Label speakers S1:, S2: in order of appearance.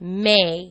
S1: may.